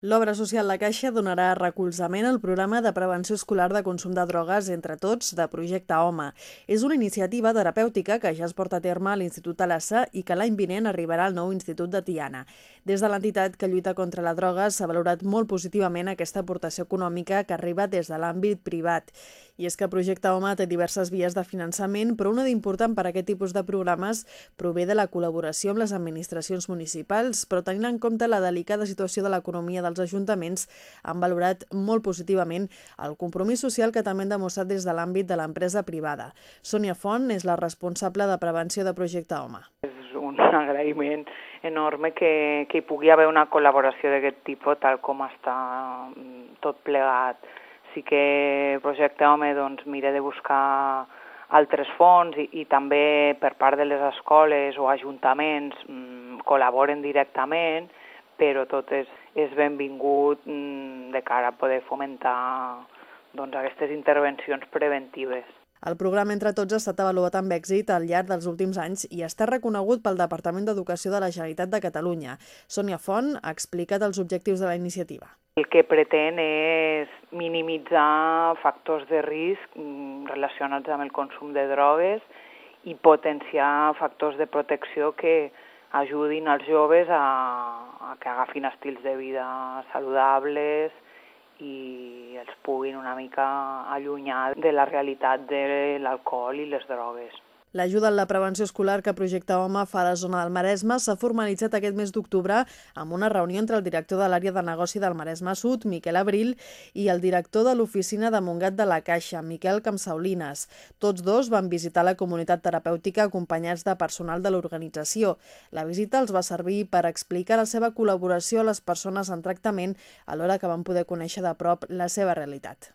L'obra social La Caixa donarà recolzament al programa de prevenció escolar de consum de drogues entre tots de Projecte Home. És una iniciativa terapèutica que ja es porta a terme a l'Institut Alassa i que l'any vinent arribarà al nou Institut de Tiana. Des de l'entitat que lluita contra la droga s'ha valorat molt positivament aquesta aportació econòmica que arriba des de l'àmbit privat. I és que Projecte Home té diverses vies de finançament, però una d'important per a aquest tipus de programes prové de la col·laboració amb les administracions municipals, però tenint en compte la delicada situació de l'economia dels ajuntaments han valorat molt positivament el compromís social que també han demostrat des de l'àmbit de l'empresa privada. Sònia Font és la responsable de prevenció de Projecte Home. És un agraïment enorme que, que hi pugui haver una col·laboració d'aquest tipus tal com està mm, tot plegat. Sí que Projecte Home doncs, mira de buscar altres fons i, i també per part de les escoles o ajuntaments mmm, col·laboren directament però tot és, és benvingut mm, de cara a poder fomentar doncs, aquestes intervencions preventives. El programa Entre Tots ha estat avaluat amb èxit al llarg dels últims anys i està reconegut pel Departament d'Educació de la Generalitat de Catalunya. Sònia Font ha explicat els objectius de la iniciativa. El que pretén és minimitzar factors de risc mm, relacionats amb el consum de drogues i potenciar factors de protecció que ajudin als joves a, a que agafin estils de vida saludables i els puguin una mica allunyar de la realitat de l'alcohol i les drogues. L'ajuda en la prevenció escolar que Projecte Home fa a la zona del Maresme s'ha formalitzat aquest mes d'octubre amb una reunió entre el director de l'àrea de negoci del Maresme Sud, Miquel Abril, i el director de l'oficina de Montgat de la Caixa, Miquel Campsaulines. Tots dos van visitar la comunitat terapèutica acompanyats de personal de l'organització. La visita els va servir per explicar la seva col·laboració a les persones en tractament alhora que van poder conèixer de prop la seva realitat.